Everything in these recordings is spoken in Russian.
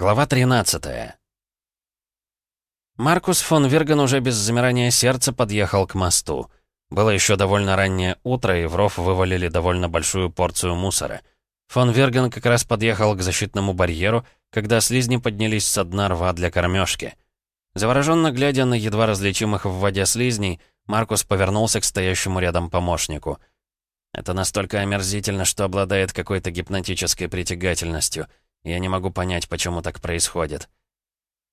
Глава 13 Маркус фон Вирген уже без замирания сердца подъехал к мосту. Было еще довольно раннее утро, и в ров вывалили довольно большую порцию мусора. Фон Вирген как раз подъехал к защитному барьеру, когда слизни поднялись со дна рва для кормежки. Завороженно глядя на едва различимых в воде слизней, Маркус повернулся к стоящему рядом помощнику. «Это настолько омерзительно, что обладает какой-то гипнотической притягательностью», я не могу понять, почему так происходит.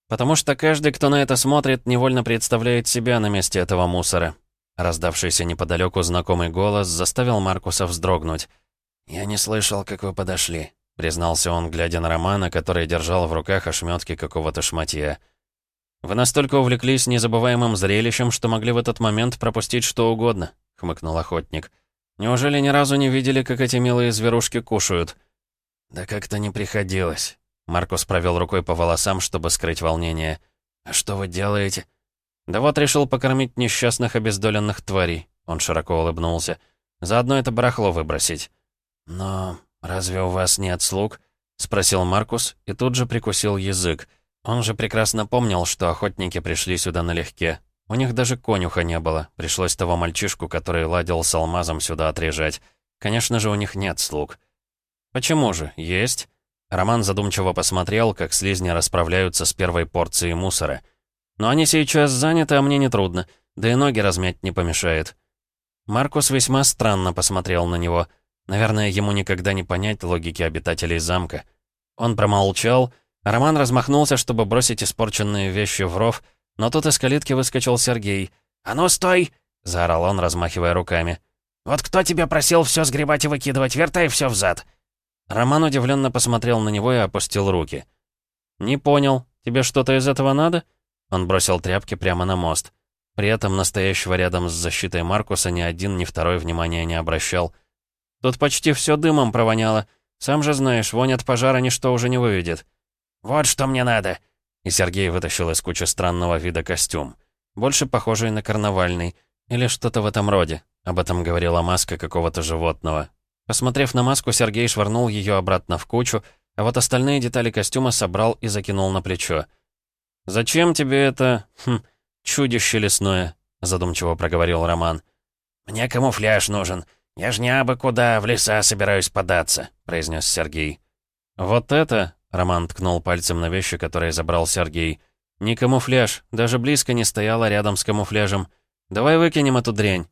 Потому что каждый, кто на это смотрит, невольно представляет себя на месте этого мусора. Раздавшийся неподалеку знакомый голос заставил Маркуса вздрогнуть. «Я не слышал, как вы подошли», — признался он, глядя на Романа, который держал в руках ошметки какого-то шматья. «Вы настолько увлеклись незабываемым зрелищем, что могли в этот момент пропустить что угодно», — хмыкнул охотник. «Неужели ни разу не видели, как эти милые зверушки кушают?» «Да как-то не приходилось». Маркус провел рукой по волосам, чтобы скрыть волнение. «А что вы делаете?» «Да вот решил покормить несчастных обездоленных тварей», — он широко улыбнулся. «Заодно это барахло выбросить». «Но разве у вас нет слуг?» — спросил Маркус и тут же прикусил язык. Он же прекрасно помнил, что охотники пришли сюда налегке. У них даже конюха не было. Пришлось того мальчишку, который ладил с алмазом, сюда отрежать. Конечно же, у них нет слуг. «Почему же? Есть». Роман задумчиво посмотрел, как слизни расправляются с первой порцией мусора. «Но они сейчас заняты, а мне нетрудно. Да и ноги размять не помешает». Маркус весьма странно посмотрел на него. Наверное, ему никогда не понять логики обитателей замка. Он промолчал, Роман размахнулся, чтобы бросить испорченные вещи в ров, но тут из калитки выскочил Сергей. «А ну, стой!» — заорал он, размахивая руками. «Вот кто тебя просил все сгребать и выкидывать? Вертай все взад!» Роман удивленно посмотрел на него и опустил руки. «Не понял. Тебе что-то из этого надо?» Он бросил тряпки прямо на мост. При этом настоящего рядом с защитой Маркуса ни один, ни второй внимания не обращал. «Тут почти все дымом провоняло. Сам же знаешь, вонь от пожара ничто уже не выведет». «Вот что мне надо!» И Сергей вытащил из кучи странного вида костюм. Больше похожий на карнавальный. Или что-то в этом роде. Об этом говорила маска какого-то животного. Посмотрев на маску, Сергей швырнул ее обратно в кучу, а вот остальные детали костюма собрал и закинул на плечо. «Зачем тебе это... Хм, чудище лесное?» — задумчиво проговорил Роман. «Мне камуфляж нужен. Я ж не абы куда в леса собираюсь податься», — произнес Сергей. «Вот это...» — Роман ткнул пальцем на вещи, которые забрал Сергей. «Не камуфляж, даже близко не стояла рядом с камуфляжем. Давай выкинем эту дрянь».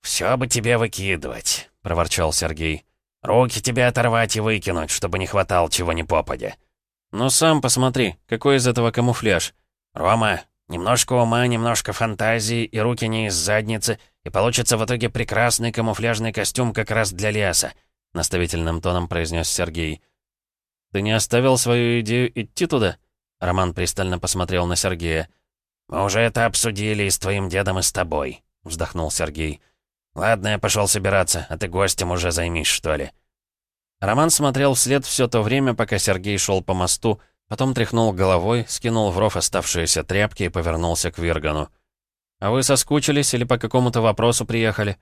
«Все бы тебе выкидывать», — проворчал Сергей. «Руки тебе оторвать и выкинуть, чтобы не хватало чего ни попадя». «Ну сам посмотри, какой из этого камуфляж?» «Рома, немножко ума, немножко фантазии и руки не из задницы, и получится в итоге прекрасный камуфляжный костюм как раз для леса», — наставительным тоном произнес Сергей. «Ты не оставил свою идею идти туда?» Роман пристально посмотрел на Сергея. «Мы уже это обсудили и с твоим дедом, и с тобой», — вздохнул Сергей. «Ладно, я пошел собираться, а ты гостем уже займись, что ли». Роман смотрел вслед все то время, пока Сергей шел по мосту, потом тряхнул головой, скинул в ров оставшиеся тряпки и повернулся к Виргану. «А вы соскучились или по какому-то вопросу приехали?»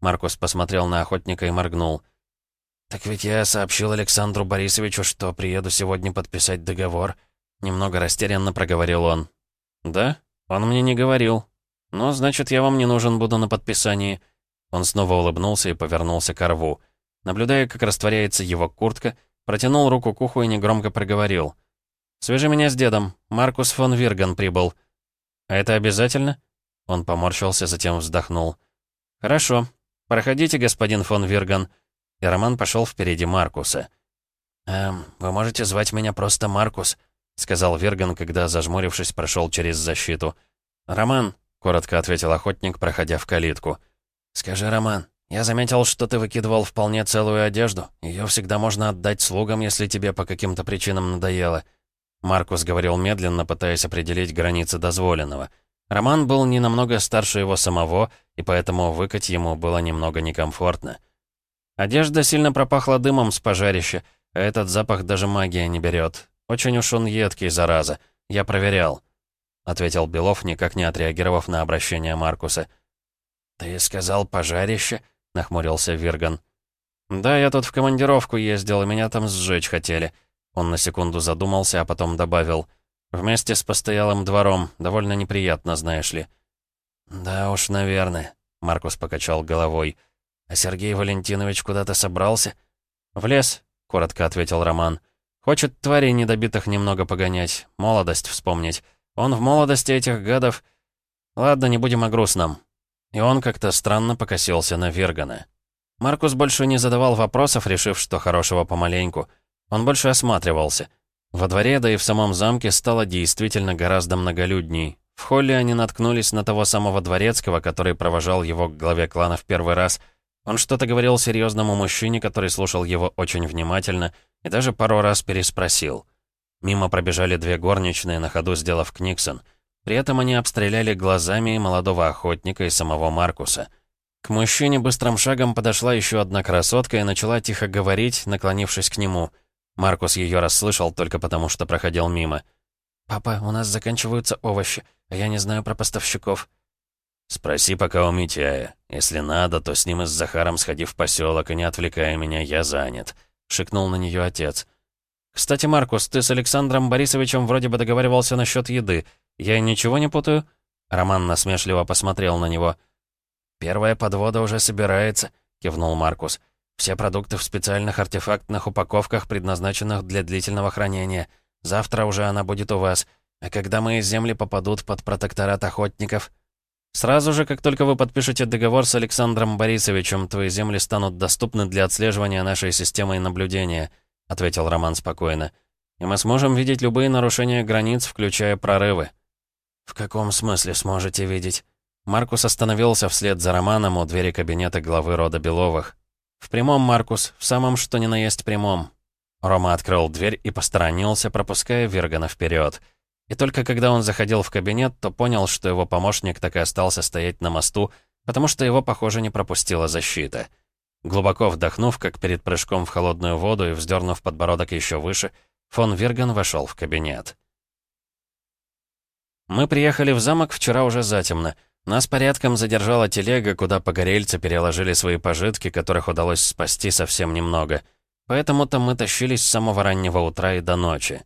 Маркус посмотрел на охотника и моргнул. «Так ведь я сообщил Александру Борисовичу, что приеду сегодня подписать договор», немного растерянно проговорил он. «Да? Он мне не говорил. Ну, значит, я вам не нужен буду на подписании». Он снова улыбнулся и повернулся к рву. Наблюдая, как растворяется его куртка, протянул руку к уху и негромко проговорил. «Свяжи меня с дедом. Маркус фон Вирган прибыл». «А это обязательно?» Он поморщился, затем вздохнул. «Хорошо. Проходите, господин фон Вирган». И Роман пошел впереди Маркуса. «Эм, вы можете звать меня просто Маркус», — сказал Вирган, когда, зажмурившись, прошел через защиту. «Роман», — коротко ответил охотник, проходя в калитку. «Скажи, Роман, я заметил, что ты выкидывал вполне целую одежду. Ее всегда можно отдать слугам, если тебе по каким-то причинам надоело». Маркус говорил медленно, пытаясь определить границы дозволенного. Роман был не намного старше его самого, и поэтому выкать ему было немного некомфортно. Одежда сильно пропахла дымом с пожарища, а этот запах даже магия не берет. Очень уж он едкий, зараза. Я проверял», — ответил Белов, никак не отреагировав на обращение Маркуса. «Ты сказал пожарище?» — нахмурился Вирган. «Да, я тут в командировку ездил, и меня там сжечь хотели. Он на секунду задумался, а потом добавил. «Вместе с постоялым двором. Довольно неприятно, знаешь ли». «Да уж, наверное», — Маркус покачал головой. «А Сергей Валентинович куда-то собрался?» «В лес», — коротко ответил Роман. «Хочет тварей недобитых немного погонять, молодость вспомнить. Он в молодости этих гадов...» «Ладно, не будем о грустном». И он как-то странно покосился на Вергана. Маркус больше не задавал вопросов, решив, что хорошего помаленьку. Он больше осматривался. Во дворе, да и в самом замке стало действительно гораздо многолюдней. В холле они наткнулись на того самого дворецкого, который провожал его к главе клана в первый раз. Он что-то говорил серьезному мужчине, который слушал его очень внимательно и даже пару раз переспросил. Мимо пробежали две горничные, на ходу сделав Книксон. При этом они обстреляли глазами молодого охотника и самого Маркуса. К мужчине быстрым шагом подошла еще одна красотка и начала тихо говорить, наклонившись к нему. Маркус ее расслышал только потому, что проходил мимо. «Папа, у нас заканчиваются овощи, а я не знаю про поставщиков». «Спроси пока у Митяя. Если надо, то с ним и с Захаром сходи в поселок и не отвлекай меня, я занят», — шикнул на нее отец. «Кстати, Маркус, ты с Александром Борисовичем вроде бы договаривался насчет еды. Я ничего не путаю?» Роман насмешливо посмотрел на него. «Первая подвода уже собирается», — кивнул Маркус. «Все продукты в специальных артефактных упаковках, предназначенных для длительного хранения. Завтра уже она будет у вас. А когда мои земли попадут под протекторат охотников...» «Сразу же, как только вы подпишете договор с Александром Борисовичем, твои земли станут доступны для отслеживания нашей системой наблюдения», — ответил Роман спокойно. «И мы сможем видеть любые нарушения границ, включая прорывы». «В каком смысле сможете видеть?» Маркус остановился вслед за Романом у двери кабинета главы рода Беловых. «В прямом, Маркус, в самом что ни на есть прямом». Рома открыл дверь и посторонился, пропуская Вергана вперед. И только когда он заходил в кабинет, то понял, что его помощник так и остался стоять на мосту, потому что его, похоже, не пропустила защита. Глубоко вдохнув, как перед прыжком в холодную воду и вздернув подбородок еще выше, фон Верган вошел в кабинет. Мы приехали в замок вчера уже затемно — нас порядком задержала телега, куда погорельцы переложили свои пожитки, которых удалось спасти совсем немного. Поэтому-то мы тащились с самого раннего утра и до ночи.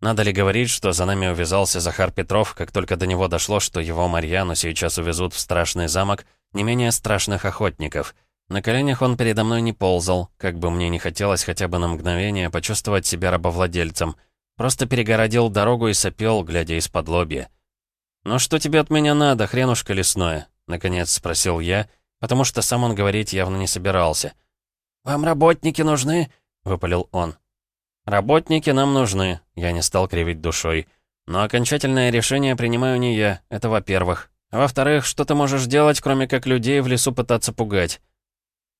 Надо ли говорить, что за нами увязался Захар Петров, как только до него дошло, что его Марьяну сейчас увезут в страшный замок не менее страшных охотников. На коленях он передо мной не ползал, как бы мне не хотелось хотя бы на мгновение почувствовать себя рабовладельцем. Просто перегородил дорогу и сопел, глядя из-под лобья. «Ну что тебе от меня надо, хренушка лесное?» — наконец спросил я, потому что сам он говорить явно не собирался. «Вам работники нужны?» — выпалил он. «Работники нам нужны», — я не стал кривить душой. «Но окончательное решение принимаю не я, это во-первых. Во-вторых, что ты можешь делать, кроме как людей в лесу пытаться пугать?»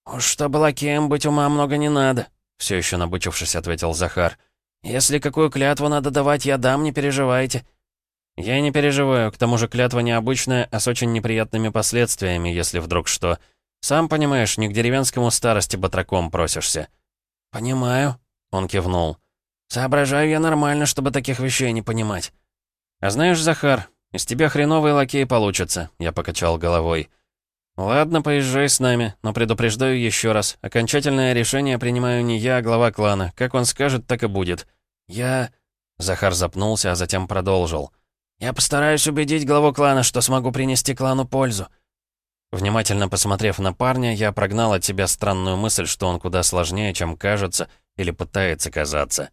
«Уж чтобы лакеем быть ума много не надо», — все еще набычившись, ответил Захар. «Если какую клятву надо давать, я дам, не переживайте. «Я не переживаю, к тому же клятва необычная, а с очень неприятными последствиями, если вдруг что. Сам понимаешь, не к деревенскому старости батраком просишься». «Понимаю», — он кивнул. «Соображаю я нормально, чтобы таких вещей не понимать». «А знаешь, Захар, из тебя хреновый лакей получится», — я покачал головой. «Ладно, поезжай с нами, но предупреждаю еще раз. Окончательное решение принимаю не я, а глава клана. Как он скажет, так и будет». «Я...» Захар запнулся, а затем продолжил. Я постараюсь убедить главу клана, что смогу принести клану пользу». Внимательно посмотрев на парня, я прогнал от себя странную мысль, что он куда сложнее, чем кажется или пытается казаться.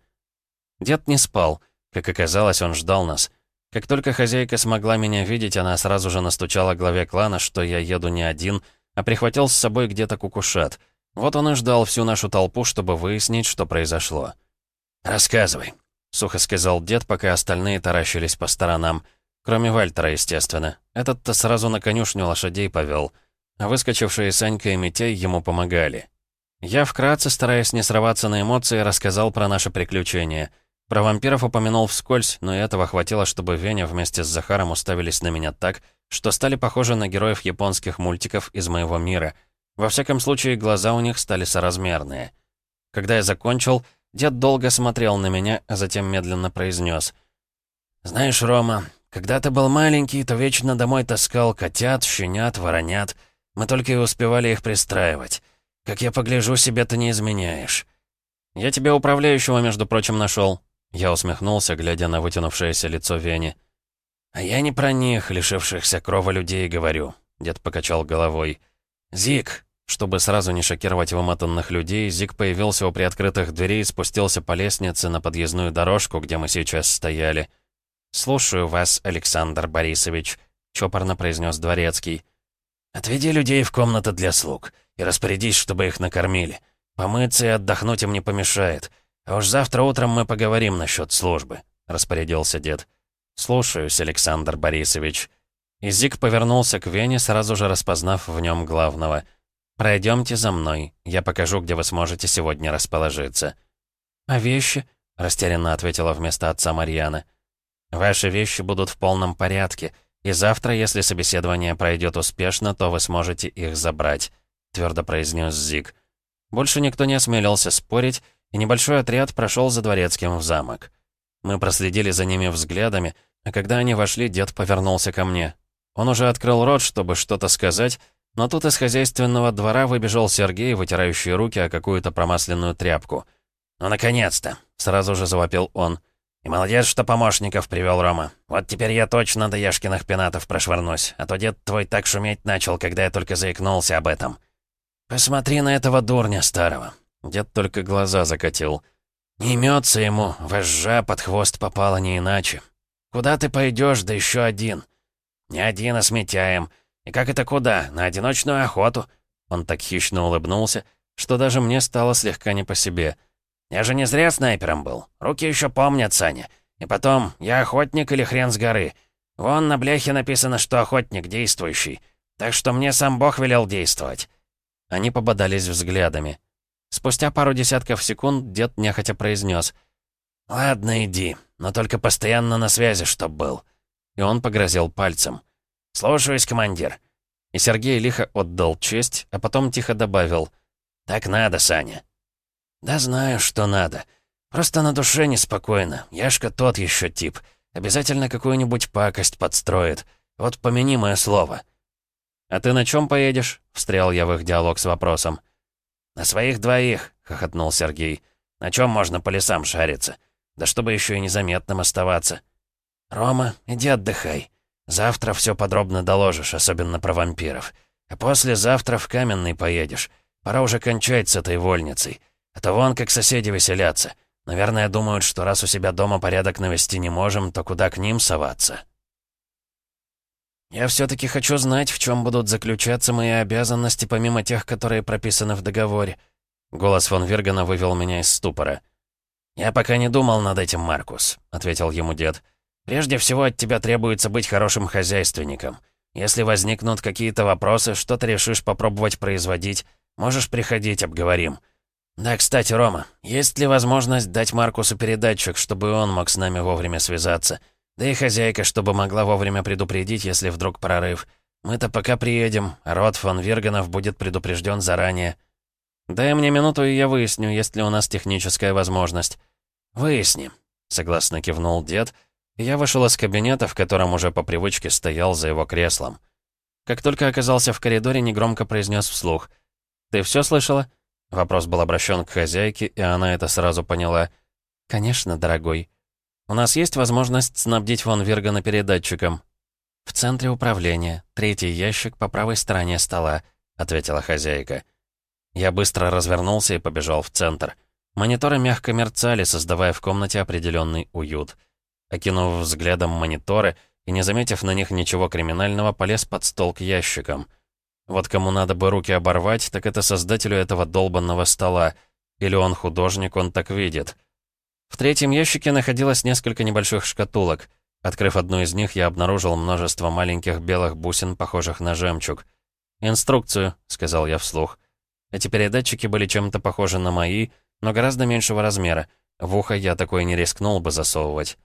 Дед не спал. Как оказалось, он ждал нас. Как только хозяйка смогла меня видеть, она сразу же настучала главе клана, что я еду не один, а прихватил с собой где-то кукушат. Вот он и ждал всю нашу толпу, чтобы выяснить, что произошло. «Рассказывай», — сухо сказал дед, пока остальные таращились по сторонам. Кроме Вальтера, естественно. Этот-то сразу на конюшню лошадей повел. А выскочившие Санька и Митей ему помогали. Я вкратце, стараясь не срываться на эмоции, рассказал про наше приключение. Про вампиров упомянул вскользь, но и этого хватило, чтобы Веня вместе с Захаром уставились на меня так, что стали похожи на героев японских мультиков из моего мира. Во всяком случае, глаза у них стали соразмерные. Когда я закончил, Дед долго смотрел на меня, а затем медленно произнес. «Знаешь, Рома, когда ты был маленький, то вечно домой таскал котят, щенят, воронят. Мы только и успевали их пристраивать. Как я погляжу, себе ты не изменяешь». Я тебе управляющего, между прочим, нашел. Я усмехнулся, глядя на вытянувшееся лицо Вени. «А я не про них, лишившихся крова людей, говорю», — дед покачал головой. «Зик!» Чтобы сразу не шокировать вымотанных людей, Зик появился у приоткрытых дверей и спустился по лестнице на подъездную дорожку, где мы сейчас стояли. «Слушаю вас, Александр Борисович», — чопорно произнес Дворецкий. «Отведи людей в комнаты для слуг и распорядись, чтобы их накормили. Помыться и отдохнуть им не помешает. А уж завтра утром мы поговорим насчет службы», — распорядился дед. «Слушаюсь, Александр Борисович». И Зик повернулся к Вене, сразу же распознав в нем главного — «Пройдемте за мной. Я покажу, где вы сможете сегодня расположиться». «А вещи?» — растерянно ответила вместо отца Марьяна. «Ваши вещи будут в полном порядке, и завтра, если собеседование пройдет успешно, то вы сможете их забрать», — твердо произнес Зиг. Больше никто не осмелился спорить, и небольшой отряд прошел за дворецким в замок. Мы проследили за ними взглядами, а когда они вошли, дед повернулся ко мне. Он уже открыл рот, чтобы что-то сказать, но тут из хозяйственного двора выбежал Сергей, вытирающий руки о какую-то промасленную тряпку. «Ну, наконец-то!» — сразу же завопил он. «И молодец, что помощников привел Рома. Вот теперь я точно до Яшкиных пенатов прошвырнусь, а то дед твой так шуметь начал, когда я только заикнулся об этом». «Посмотри на этого дурня старого!» Дед только глаза закатил. «Не имется ему, вожжа под хвост попала не иначе. Куда ты пойдешь, да еще один?» «Не один, а с Митяем. «И как это куда? На одиночную охоту?» Он так хищно улыбнулся, что даже мне стало слегка не по себе. «Я же не зря снайпером был. Руки еще помнят, Саня. И потом, я охотник или хрен с горы. Вон на бляхе написано, что охотник действующий. Так что мне сам Бог велел действовать». Они пободались взглядами. Спустя пару десятков секунд дед нехотя произнес: «Ладно, иди, но только постоянно на связи, чтоб был». И он погрозил пальцем. «Слушаюсь, командир». И Сергей лихо отдал честь, а потом тихо добавил. «Так надо, Саня». «Да знаю, что надо. Просто на душе неспокойно. Яшка тот еще тип. Обязательно какую-нибудь пакость подстроит. Вот помяни мое слово». «А ты на чем поедешь?» — встрял я в их диалог с вопросом. «На своих двоих», — хохотнул Сергей. «На чем можно по лесам шариться? Да чтобы еще и незаметным оставаться». «Рома, иди отдыхай. Завтра все подробно доложишь, особенно про вампиров. А послезавтра в Каменный поедешь. Пора уже кончать с этой вольницей. А то вон как соседи веселятся. Наверное, думают, что раз у себя дома порядок навести не можем, то куда к ним соваться. Я все-таки хочу знать, в чем будут заключаться мои обязанности, помимо тех, которые прописаны в договоре. Голос фон Вергана вывел меня из ступора. «Я пока не думал над этим, Маркус», — ответил ему дед. Прежде всего от тебя требуется быть хорошим хозяйственником. Если возникнут какие-то вопросы, что ты решишь попробовать производить, можешь приходить, обговорим. Да, кстати, Рома, есть ли возможность дать Маркусу передатчик, чтобы он мог с нами вовремя связаться? Да и хозяйка, чтобы могла вовремя предупредить, если вдруг прорыв. Мы-то пока приедем, а род фон Вирганов будет предупрежден заранее. Дай мне минуту, и я выясню, есть ли у нас техническая возможность. Выясним, согласно кивнул дед, — я вышел из кабинета, в котором уже по привычке стоял за его креслом. Как только оказался в коридоре, негромко произнес вслух. «Ты все слышала?» Вопрос был обращен к хозяйке, и она это сразу поняла. «Конечно, дорогой. У нас есть возможность снабдить Вон Виргана передатчиком?» «В центре управления. Третий ящик по правой стороне стола», — ответила хозяйка. Я быстро развернулся и побежал в центр. Мониторы мягко мерцали, создавая в комнате определенный уют. Окинув взглядом мониторы и не заметив на них ничего криминального, полез под стол к ящикам. Вот кому надо бы руки оборвать, так это создателю этого долбанного стола. Или он художник, он так видит. В третьем ящике находилось несколько небольших шкатулок. Открыв одну из них, я обнаружил множество маленьких белых бусин, похожих на жемчуг. «Инструкцию», — сказал я вслух. Эти передатчики были чем-то похожи на мои, но гораздо меньшего размера. В ухо я такое не рискнул бы засовывать.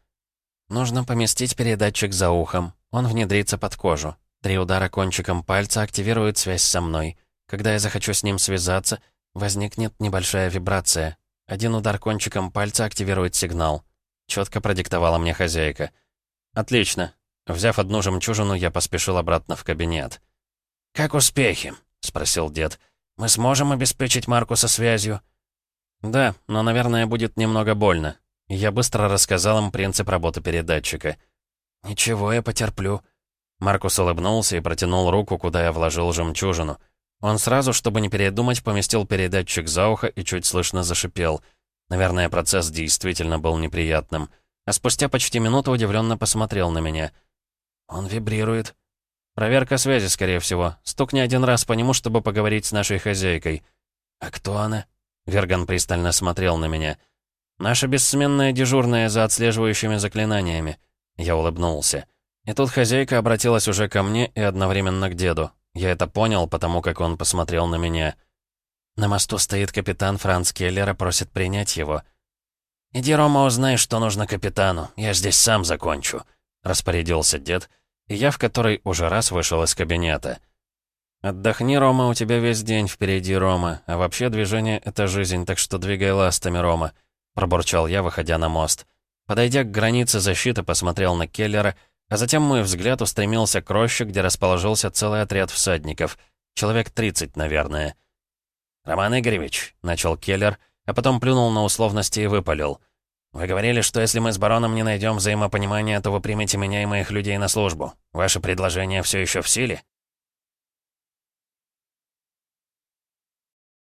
Нужно поместить передатчик за ухом. Он внедрится под кожу. Три удара кончиком пальца активируют связь со мной. Когда я захочу с ним связаться, возникнет небольшая вибрация. Один удар кончиком пальца активирует сигнал. Четко продиктовала мне хозяйка. «Отлично». Взяв одну жемчужину, я поспешил обратно в кабинет. «Как успехи?» — спросил дед. «Мы сможем обеспечить Марку со связью?» «Да, но, наверное, будет немного больно». Я быстро рассказал им принцип работы передатчика. «Ничего, я потерплю». Маркус улыбнулся и протянул руку, куда я вложил жемчужину. Он сразу, чтобы не передумать, поместил передатчик за ухо и чуть слышно зашипел. Наверное, процесс действительно был неприятным. А спустя почти минуту удивленно посмотрел на меня. «Он вибрирует». «Проверка связи, скорее всего. Стукни один раз по нему, чтобы поговорить с нашей хозяйкой». «А кто она?» Верган пристально смотрел на меня. «Наша бессменная дежурная за отслеживающими заклинаниями». Я улыбнулся. И тут хозяйка обратилась уже ко мне и одновременно к деду. Я это понял, потому как он посмотрел на меня. На мосту стоит капитан Франц Келлер и просит принять его. «Иди, Рома, узнай, что нужно капитану. Я здесь сам закончу», — распорядился дед, и я в который уже раз вышел из кабинета. «Отдохни, Рома, у тебя весь день впереди, Рома. А вообще движение — это жизнь, так что двигай ластами, Рома», — пробурчал я, выходя на мост. Подойдя к границе защиты, посмотрел на Келлера, а затем мой взгляд устремился к роще, где расположился целый отряд всадников. Человек 30, наверное. «Роман Игоревич», — начал Келлер, а потом плюнул на условности и выпалил. «Вы говорили, что если мы с бароном не найдем взаимопонимания, то вы примете меня и моих людей на службу. Ваше предложение все еще в силе?»